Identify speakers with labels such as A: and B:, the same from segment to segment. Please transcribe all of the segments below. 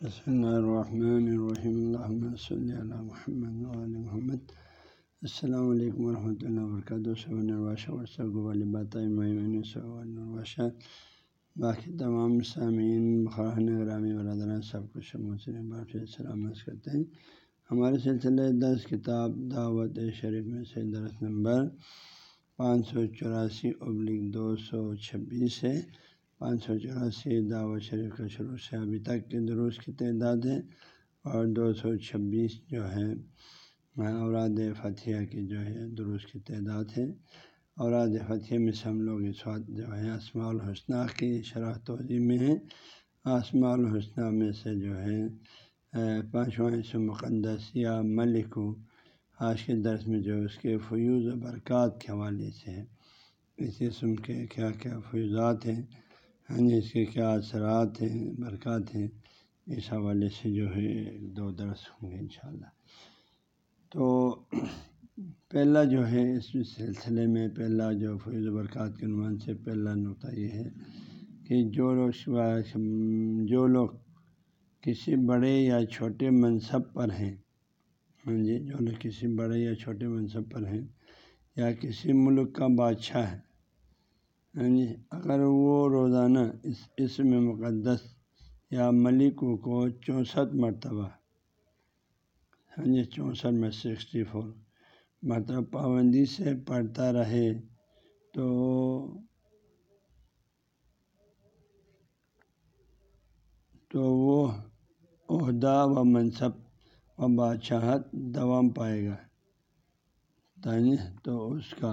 A: الرحمن الرحیم الحمد صلی اللہ محمد علیہ محمد السلام علیکم ورحمۃ اللہ وبرکاتہ باقی تمام سامعین بخارن گرامی برادران سب کچھ سلامت کرتے ہیں ہمارے سلسلے دس کتاب دعوت شریف میں سے درس نمبر پانچ سو چوراسی ابلک دو سو چھبیس ہے پانچ سو چوراسی دعوت شریف کا شروع سے ابھی تک کے درست کی تعداد ہے اور دو سو چھبیس جو ہے اوراد فتح کی جو ہے درست کی تعداد ہے اوراد فتح میں سے ہم لوگ اس وقت جو ہے اسماع الحسنہ کی شرح توضیع میں ہیں۔ آسماء الحسنہ میں سے جو ہے پانچواں اسم مقدس یا ملک آج کے درس میں جو اس کے فیوز و برکات کے حوالے سے اس اسم کے کیا کیا فیوزات ہیں۔ ہاں جی اس کے کیا اثرات ہیں، برکات ہیں؟ اس حوالے سے جو ہے دو درس ہوں گے انشاءاللہ۔ تو پہلا جو ہے اس سلسلے میں پہلا جو فیض و برکات کے عنوان سے پہلا نقطہ یہ ہے کہ جو لوگ جو لوگ کسی بڑے یا چھوٹے منصب پر ہیں ہاں جی جو لوگ کسی بڑے یا چھوٹے منصب پر ہیں یا کسی ملک کا بادشاہ ہے ہاں جی اگر وہ روزانہ اس اسم مقدس یا ملک کو چونسٹھ مرتبہ ہاں جی چونسٹھ میں سکسٹی فور مرتبہ پابندی سے پڑھتا رہے تو تو وہ عہدہ و منصب و بادشاہت دوام پائے گا یعنی تو اس کا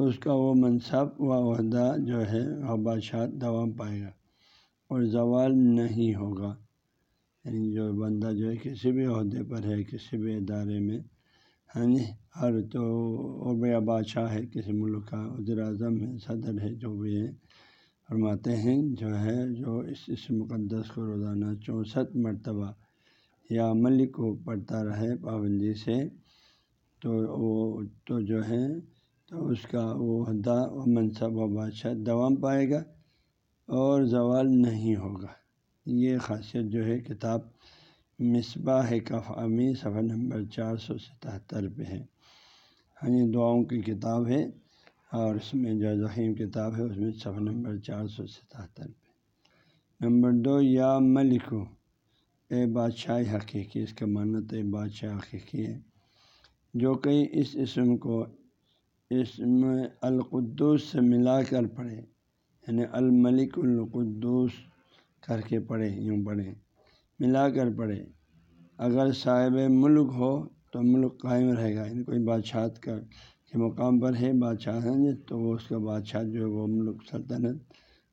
A: اس کا وہ منصب و عہدہ جو ہے وہ بادشاہ دوام پائے گا اور زوال نہیں ہوگا۔ یعنی جو بندہ جو ہے کسی بھی عہدے پر ہے، کسی بھی ادارے میں ہاں جی ہر تو بیا بادشاہ ہے، کسی ملک کا وزیر اعظم ہے، صدر ہے، جو بھی ہے فرماتے ہیں جو ہے، جو اس اس مقدس کو روزانہ چونسٹھ مرتبہ یا ملک کو پڑھتا رہے پابندی سے تو وہ تو جو ہے تو اس کا وہ عہدہ و منصب و بادشاہ دوام پائے گا اور زوال نہیں ہوگا۔ یہ خاصیت جو ہے، کتاب مصباح کف امی، صفحہ نمبر چار سو ستہتر پہ ہے۔ ہاں یہ دعاؤں کی کتاب ہے اور اس میں جو ذہیم کتاب ہے، اس میں صفحہ نمبر چار سو ستہتر پہ۔ نمبر دو، یا ملک اے بادشاہ حقیقی، اس کا مانت اے بادشاہ حقیقی ہے۔ جو کہ اس اسم کو اس میں القدس سے ملا کر پڑھے یعنی الملک القدس کر کے پڑھے، یوں پڑھے، ملا کر پڑھے۔ اگر صاحب ملک ہو تو ملک قائم رہے گا۔ یعنی کوئی بادشاہ کا کے مقام پر ہے، بادشاہ ہیں تو وہ اس کا بادشاہ جو ہے وہ ملک سلطنت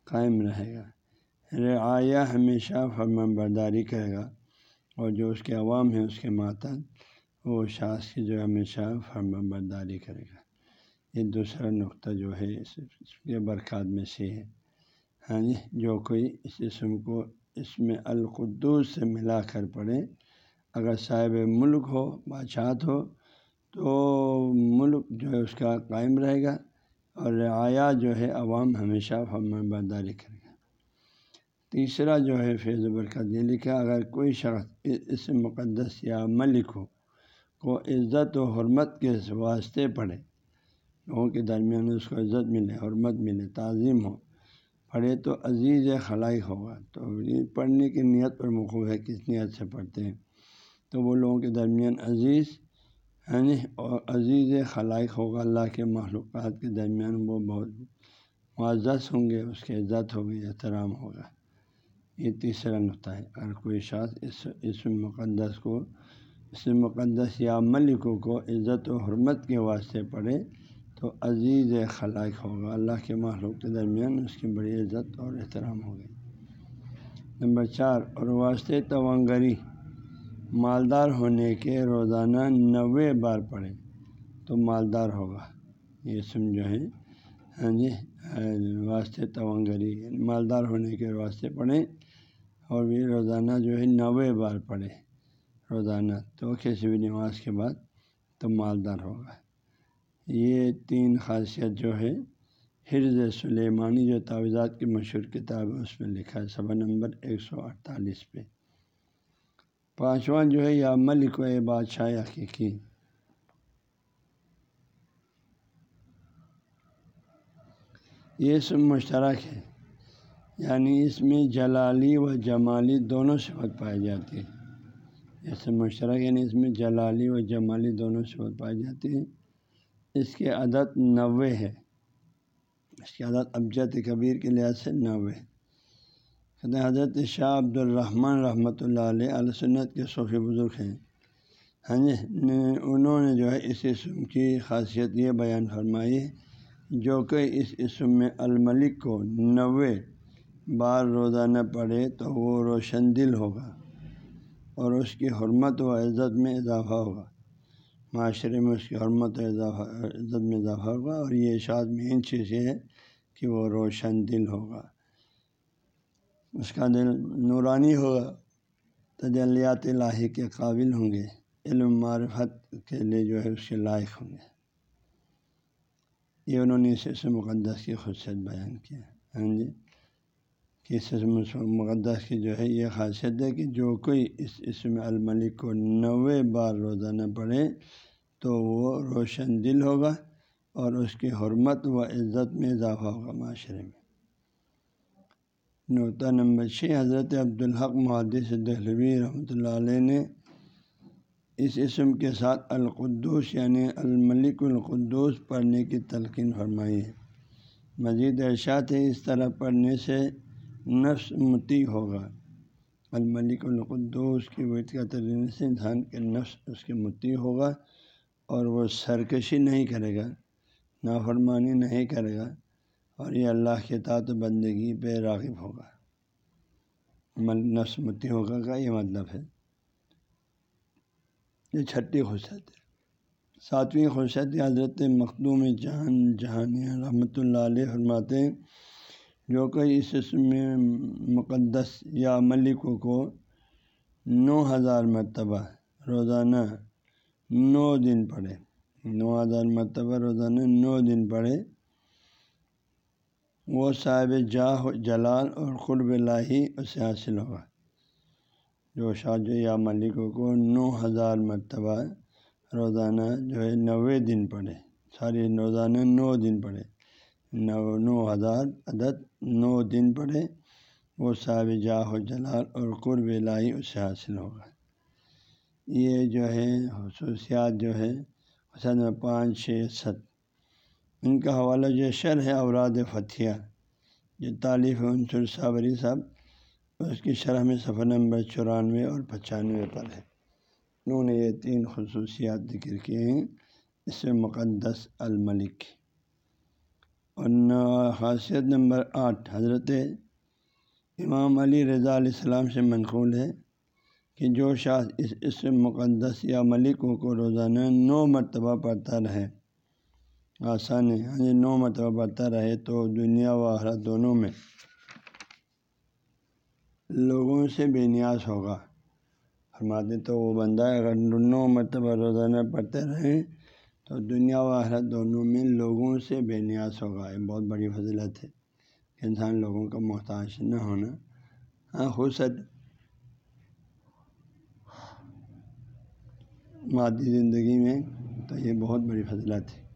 A: قائم رہے گا۔ یعنی رعایا ہمیشہ فرمان برداری کرے گا اور جو اس کے عوام ہیں، اس کے ماتحت وہ شاخ کی جو ہمیشہ فرمان برداری کرے گا۔ یہ دوسرا نقطہ جو ہے، اس کے برکات میں سے ہے۔ ہاں جی جو کوئی اس اسم کو اس میں القدوس سے ملا کر پڑھے، اگر صاحب ملک ہو، بادشاہت ہو، تو ملک جو ہے، اس کا قائم رہے گا اور رعایا جو ہے، عوام ہمیشہ فرمان برداری کرے گا۔ تیسرا جو ہے، فیض و برکت یہ لکھا، اگر کوئی شخص اس مقدس یا ملک ہو، کو عزت و حرمت کے واسطے پڑھے لوگوں کے درمیان اس کو عزت ملے، حرمت ملے، تعظیم ہو۔ پڑھے تو عزیز خلائی ہوگا۔ تو یہ پڑھنے کی نیت پر مقوب ہے، کس نیت سے پڑھتے ہیں؟ تو وہ لوگوں کے درمیان عزیز یعنی اور عزیز خلائق ہوگا۔ اللہ کے معلومات کے درمیان وہ بہت معزز ہوں گے، اس کی عزت ہوگی، احترام ہوگا۔ یہ تیسرا نقطہ ہے۔ اگر کوئی شخص اس اس مقدس کو، اس مقدس یا ملکوں کو عزت و حرمت کے واسطے پڑھے تو عزیز خلاق ہوگا۔ اللہ کے معلوم کے درمیان اس کی بڑی عزت اور احترام ہوگی نمبر چار، اور واسطے توانگری۔ مالدار ہونے کے روزانہ نوے بار پڑھے تو مالدار ہوگا۔ یہ سم جو ہے ہاں جی واسطے توانگری۔ مالدار ہونے کے واسطے پڑھیں اور بھی روزانہ جو ہے نوے بار پڑھے روزانہ تو کسی بھی نماز کے بعد تو مالدار ہوگا۔ یہ تین خاصیت جو ہے، حرز سلیمانی جو تعویذات کی مشہور کتاب ہے، اس میں لکھا ہے صبح نمبر ایک سو اڑتالیس پہ۔ پانچواں جو ہے، یا ملک و بادشاہ حقیقی۔ یہ اسم مشترک ہے یعنی اس میں جلالی و جمالی دونوں صفت پائی جاتی ہے۔ اسم مشترک یعنی اس میں جلالی و جمالی دونوں صفت پائی جاتی ہے اس کے عدد نوے ہے۔ اس کی عدد ابجد کبیر کے لحاظ سے نوے۔ کہتے ہیں حضرت شاہ عبد الرحمن رحمۃ اللہ علیہ علیہ سنت کے صوفی بزرگ ہیں۔ ہاں جی انہوں نے جو ہے اس اسم کی خاصیت یہ بیان فرمائی، جو کہ اس اسم میں الملک کو نوے بار روزانہ پڑھے تو وہ روشن دل ہوگا اور اس کی حرمت و عزت میں اضافہ ہوگا۔ معاشرے میں اس کی حرمت و اضافہ عزت میں اضافہ ہوگا اور یہ اشاعت مین چیز یہ ہے کہ وہ روشن دل ہوگا۔ اس کا دل نورانی ہوگا، تجلیات الہی کے قابل ہوں گے، علم معرفت کے لیے جو ہے اس کے لائق ہوں گے۔ یہ انہوں نے اس مقدس کی خصوصیت بیان کیا ہاں جی؟ کہ اس مقدس کی جو ہے یہ خاصیت ہے کہ جو کوئی اس اسم الملک کو نوے بار روزانہ پڑھے تو وہ روشن دل ہوگا اور اس کی حرمت و عزت میں اضافہ ہوگا معاشرے میں۔ نوتا نمبر چھ، حضرت عبدالحق محدث دہلوی رحمۃ اللہ علیہ نے اس اسم کے ساتھ القدوس یعنی الملک القدوس پڑھنے کی تلقین فرمائی ہے۔ مزید ارشاد ہے اس طرح پڑھنے سے نفس متی ہوگا۔ الملک القدوس کی ویت کا ترین سے انسان کے نفس اس کے متی ہوگا اور وہ سرکشی نہیں کرے گا، نافرمانی نہیں کرے گا اور یہ اللہ کے تعت بندگی پہ راغب ہوگا۔ نفس متی ہوگا کا یہ مطلب ہے۔ یہ چھٹی خوشت ہے۔ ساتویں خوشت حضرت مخدوم جہان جہانیہ رحمۃ اللہ علیہ فرماتے ہیں جو کہ اس میں مقدس یا ملکوں کو نو ہزار مرتبہ روزانہ نو دن پڑھے۔ نو ہزار مرتبہ روزانہ نو دن پڑھے۔ وہ صاحب جاہ جلال اور قرب لاہی اسے حاصل ہوگا جو شاہ یا ملکوں کو نو ہزار مرتبہ روزانہ جو ہے نوے دن پڑھے۔ ساری روزانہ نو دن پڑھے۔ نو نو ہزار عدد نو دن پڑھے وہ صاحب جاہ و جلال اور قرب لاہی اسے حاصل ہوگا۔ یہ جو ہے، خصوصیات جو ہے حسن میں پانچ، چھ ست ان کا حوالہ جو شر ہے، اوراد فتھیہ جو تعلیف عنصر صابری صاحب اس کی شرح میں صفحہ نمبر چورانوے اور پچانوے پر ہے۔ انہوں نے یہ تین خصوصیات ذکر کیے ہیں۔ اس سے مقدس الملک۔ اور خاصیت نمبر آٹھ، حضرت امام علی رضا علیہ السلام سے منقول ہے کہ جو شاخ اس اس مقدس یا ملکوں کو روزانہ نو مرتبہ پڑھتا رہے آسان ہے یعنی ہاں نو مرتبہ پڑھتا رہے تو دنیا و آخرت دونوں میں لوگوں سے بے نیاز ہوگا۔ فرماتے تو وہ بندہ اگر نو مرتبہ روزانہ پڑھتے رہیں تو دنیا و آخرت دونوں میں لوگوں سے بے نیاز ہوگا یہ بہت بڑی فضلت ہے کہ انسان لوگوں کا محتاج نہ ہونا۔ ہاں خوشت مادی زندگی میں تو یہ بہت بڑی فضلت ہے۔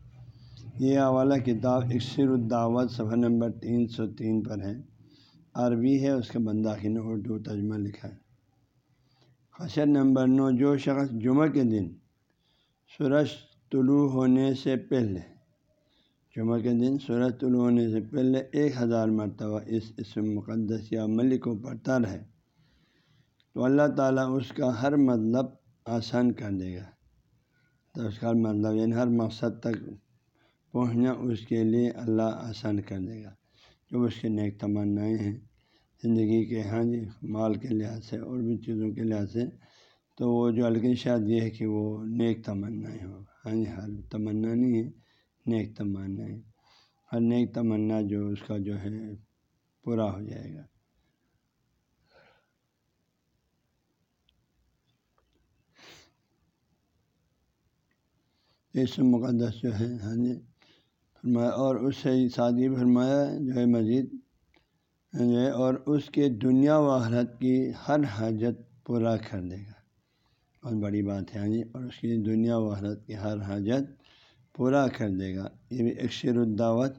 A: یہ حوالہ کتاب اکثر الدعوت صفحہ نمبر تین سو تین پر ہے۔ عربی ہے، اس کے بنداخی نے اردو ترجمہ لکھا ہے۔ خشر نمبر نو، جو شخص جمعہ کے دن سورج طلوع ہونے سے پہلے، جمعہ کے دن سورج طلوع ہونے سے پہلے ایک ہزار مرتبہ اس اسم مقدس یا ملک کو پڑھتا رہے، تو اللہ تعالیٰ اس کا ہر مطلب آسان کر دے گا۔ تو اس کا مطلب یعنی ہر مقصد تک پہنچنا اس کے لیے اللہ آسان کر دے گا۔ جو اس کے نیک تمنائیں ہیں، زندگی کے ہاں جی مال کے لحاظ سے اور بھی چیزوں کے لحاظ سے، تو وہ جو الگ شاید یہ ہے کہ وہ نیک تمنائیں ہوگا ہاں جی ہر تمنا نہیں ہے، نیک تمنا ہے۔ ہر نیک تمنا جو اس کا جو ہے، پورا ہو جائے گا۔ اس مقدس جو ہے ہاں جی فرمایا، اور اس سے شادی فرمایا جو ہے مزید جو ہے اور اس کے دنیا و حرت کی ہر حاجت پورا کر دے گا۔ بہت بڑی بات ہے ہاں جی اور اس کی دنیا و حرت کی ہر حاجت پورا کر دے گا۔ یہ بھی اکثر الدعوت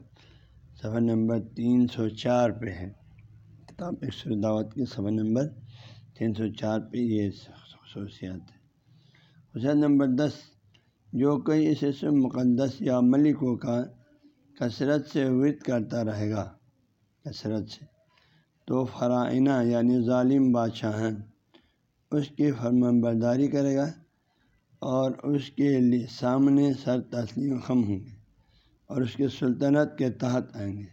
A: صفحہ نمبر تین سو چار پہ ہے۔ کتاب اکثر الدعوت کی صفحہ نمبر تین سو چار پہ یہ خصوصیات ہے خصوصیات نمبر دس، جو کوئی اس سے مقدس یا ملکوں کا کثرت سے ورد کرتا رہے گا، کثرت سے، تو فرائنہ یعنی ظالم بادشاہ اس کی فرمان برداری کرے گا اور اس کے لیے سامنے سر تسلیم خم ہوں گے اور اس کے سلطنت کے تحت آئیں گے۔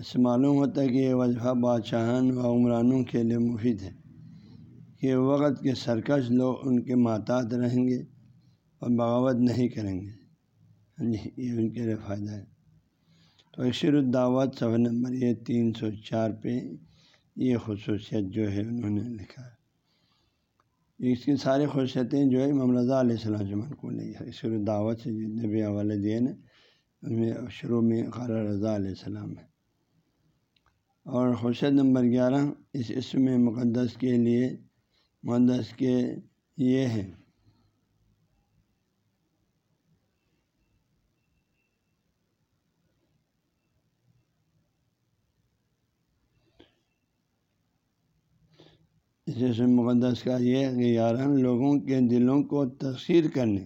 A: اس سے معلوم ہوتا ہے کہ یہ وظفہ بادشاہان و عمرانوں کے لیے مفید ہے کہ وقت کے سرکش لوگ ان کے ماتحت رہیں گے اور بغاوت نہیں کریں گے۔ ہاں جی یہ ان کے لیے فائدہ ہے۔ تو اکثر الدعوت صفحہ نمبر یہ تین سو چار پہ یہ خصوصیت جو ہے انہوں نے لکھا۔ ہے اس کی ساری خصوصیتیں جو ہے امام رضا علیہ السلام سے منقول ہے اکثر دعوت سے جتنے بھی حوالے دیے نا ان میں شروع میں خالہ رضا علیہ السلام ہے۔ اور خصوصیت نمبر گیارہ، اس اسم مقدس کے لیے، مقدس کے یہ ہے۔ اس مقدس کا یہ ہے کہ یارہ لوگوں کے دلوں کو تقسیر کرنے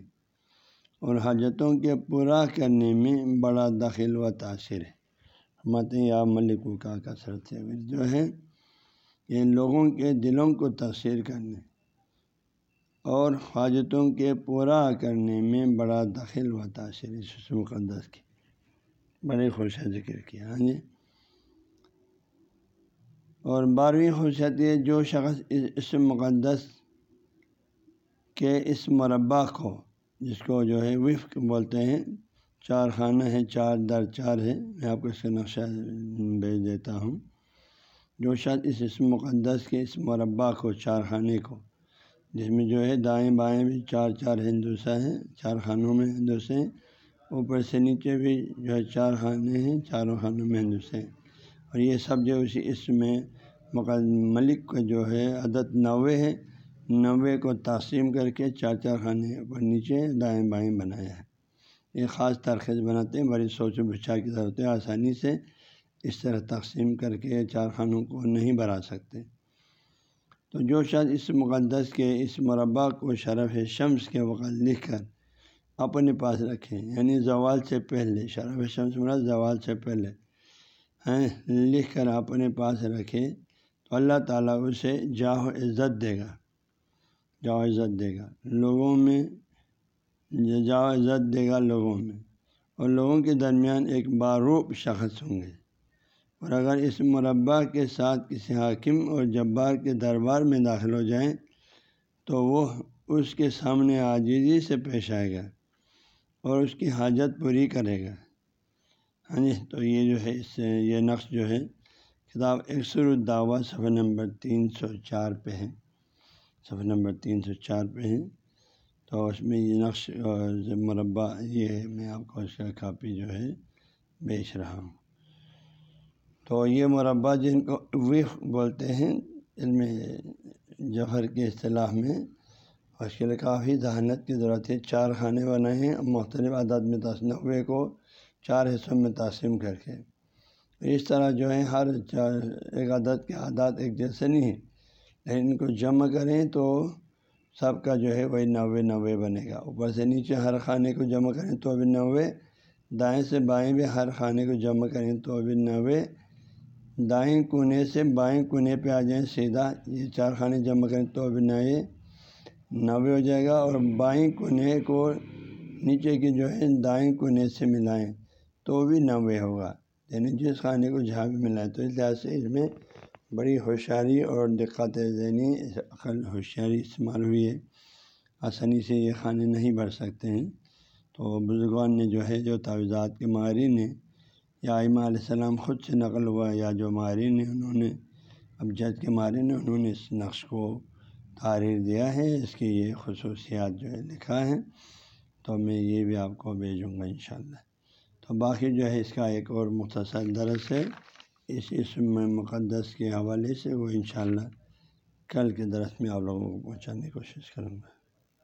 A: اور حاجتوں کے پورا کرنے میں بڑا دخل و تاثر ہے۔ مت یا ملکوں کا کثرت سے جو ہے یہ لوگوں کے دلوں کو تقسیر کرنے اور حاجتوں کے پورا کرنے میں بڑا دخل و تاثر اس مقدس کی بڑے خوش ذکر کیا ہاں جی۔ اور بارہویں خصوصیت یہ جو شخص اس مقدس کے اس مربع کو، جس کو جو ہے وفق بولتے ہیں، چار خانہ ہیں، چار در چار ہے میں آپ کو اس کا نقشہ بھیج دیتا ہوں۔ جو شخص اس اس مقدس کے اس مربع کو، چار خانے کو، جس میں جو ہے دائیں بائیں بھی چار چار ہندوسا ہیں، چار خانوں میں ہندوسے ہیں، اوپر سے نیچے بھی جو ہے چار خانے ہیں، چاروں خانوں میں ہندوسے ہیں۔ اور یہ سب جو اسی اس میں ملک کا جو ہے عدد نوے ہے نوے کو تقسیم کر کے چار چار خانے اوپر نیچے دائیں بائیں بنایا ہے۔ یہ خاص ترخیص بناتے ہیں، بڑی سوچ و بچا کی ضرورت ہے آسانی سے اس طرح تقسیم کر کے چار خانوں کو نہیں بنا سکتے۔ تو جو شاید اس مقدس کے، اس مربع کو شرف شمس کے وقت لکھ کر اپنے پاس رکھیں یعنی زوال سے پہلے، شرف شمس مراد زوال سے پہلے ہیں، لکھ کر اپنے پاس رکھے تو اللہ تعالیٰ اسے جاہ و عزت دے گا۔ جاؤ عزت دے گا۔ لوگوں میں جاؤ عزت دے گا لوگوں میں۔ اور لوگوں کے درمیان ایک باروب شخص ہوں گے۔ اور اگر اس مربع کے ساتھ کسی حاکم اور جبار کے دربار میں داخل ہو جائیں تو وہ اس کے سامنے عاجزی سے پیش آئے گا اور اس کی حاجت پوری کرے گا۔ ہاں جی تو یہ جو ہے، اس سے یہ نقش جو ہے کتاب اکثر الدعوہ صفحہ نمبر تین سو چار پہ ہے۔ صفحہ نمبر تین سو چار پہ ہے۔ تو اس میں یہ نقش مربع، یہ ہے میں آپ کو اس کا کاپی جو ہے بیچ رہا ہوں۔ تو یہ مربع جن کو وف بولتے ہیں علم جوہر کے اصطلاح میں اس کے لیے کافی ذہانت کی ضرورت ہے۔ چار خانے بنائے ہیں، مختلف عدد میں تصنوع کو چار حصوں میں تقسیم کر کے۔ اس طرح جو ہے ہر ایک عدد کے عادات ایک جیسے نہیں ہیں۔ لیکن ان کو جمع کریں تو سب کا جو ہے، وہی نوے نوے بنے گا۔ اوپر سے نیچے ہر خانے کو جمع کریں تو ابھی نوے، دائیں سے بائیں بھی ہر خانے کو جمع کریں تو ابھی نوے۔ دائیں کونے سے بائیں کونے پہ آ جائیں سیدھا، یہ چار خانے جمع کریں تو ابھی نئے نوے ہو جائے گا۔ اور بائیں کونے کو نیچے کی جو ہے، دائیں کونے سے ملائیں۔ تو بھی نوے ہوگا۔ یعنی جس خانے کو جہاں بھی ملا ہے۔ تو اس لحاظ سے اس میں بڑی ہوشیاری اور دقت ذہنی عقل ہوشیاری استعمال ہوئی ہے۔ آسانی سے یہ کھانے نہیں بھر سکتے ہیں۔ تو بزرگان نے جو ہے، جو تعویذات کے ماہرین نے یا آئمہ علیہ السلام خود سے نقل ہوا، یا جو ماہرین ہیں، انہوں نے، اب جج کے ماہرین نے انہوں نے اس نقش کو تحریر دیا ہے۔ اس کی یہ خصوصیات جو ہے، لکھا ہے۔ تو میں یہ بھی آپ کو بھیجوں گا انشاءاللہ۔ باقی جو ہے اس کا ایک اور مختصر درس ہے۔ اس اسم مقدس کے حوالے سے وہ انشاءاللہ کل کے درس میں آپ لوگوں کو پہنچانے کی کوشش کروں گا۔